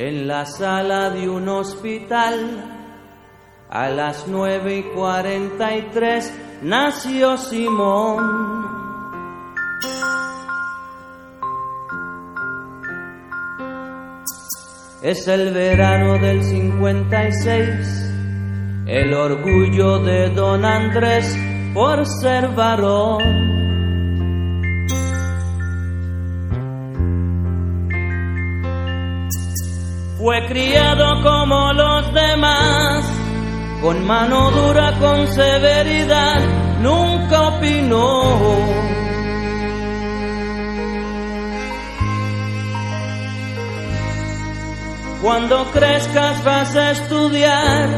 en la sala de un hospital. A las nueve y cuarenta y tres nació Simón. Es el verano del 56, el orgullo de don Andrés por ser varón. Fue criado como los demás, con mano dura, con severidad, nunca opinó. Cuando crezcas vas a estudiar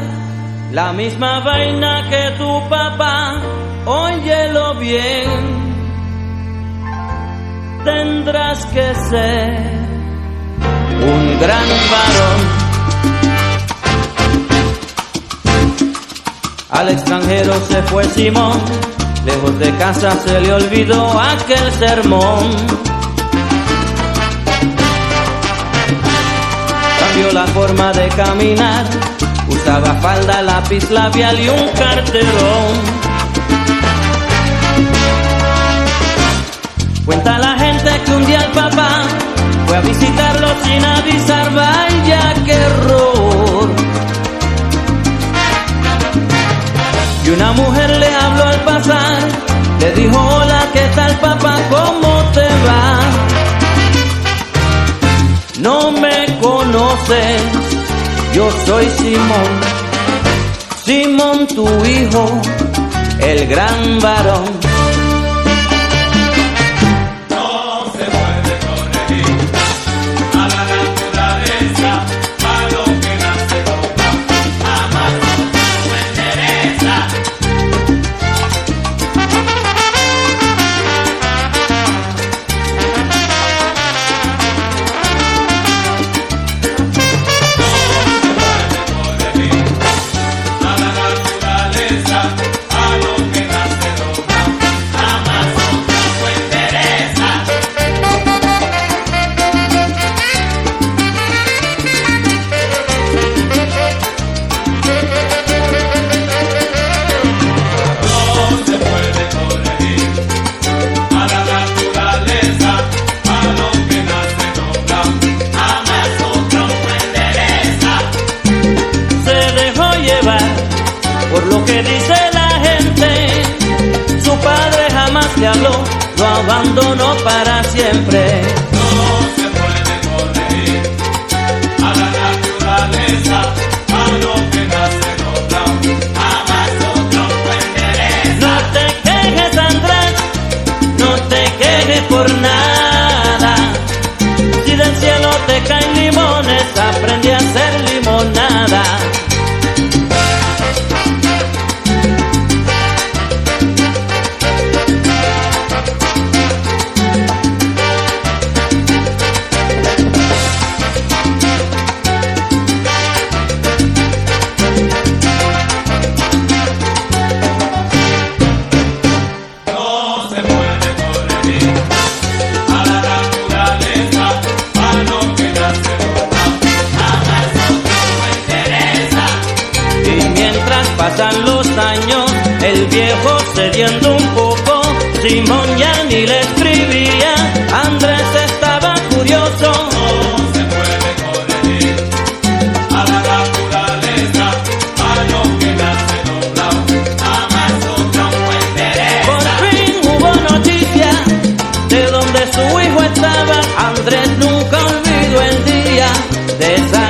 la misma vaina que tu papá, óyelo bien. Tendrás que ser un gran varón. Al extranjero se fue Simón, lejos de casa se le olvidó aquel sermón. Cambió la forma de caminar, usaba falda, lápiz labial y un carterón. Visitarlo sin avisar, vaya que error. Y una mujer le habló al pasar, le dijo, hola, ¿qué tal papá? ¿Cómo te va? No me conoces, yo soy Simón, Simón tu hijo, el gran varón. Abandonó para siempre. Pasan los años, el viejo cediendo un poco, Simón ya ni le escribía, Andrés estaba curioso. No se puede corregir a la naturaleza, a lo que nace doblado, jamás otro endereza. Por fin hubo noticia de donde su hijo estaba, Andrés nunca olvidó el día de esa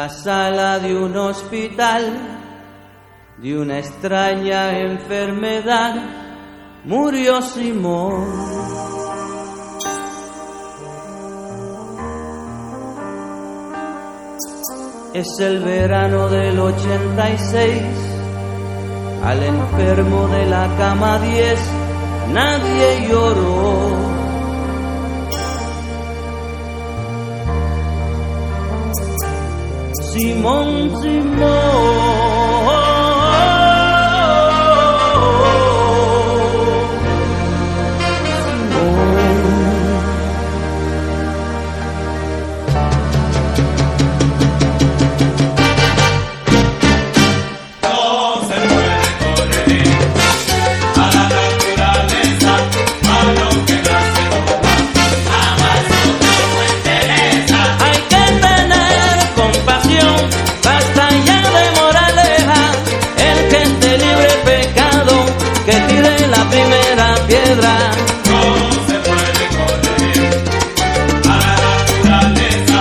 la sala de un hospital, de una extraña enfermedad, murió Simón. Es el verano del 86. Al enfermo de la cama 10 nadie lloró. Simón, Simón. No se puede corregir a la naturaleza,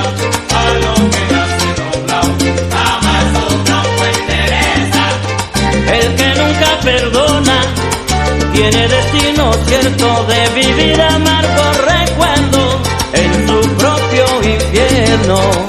a lo que nace doblado. Jamás otro no interesa. El que nunca perdona, tiene destino cierto de vivir amargo recuerdo en su propio infierno.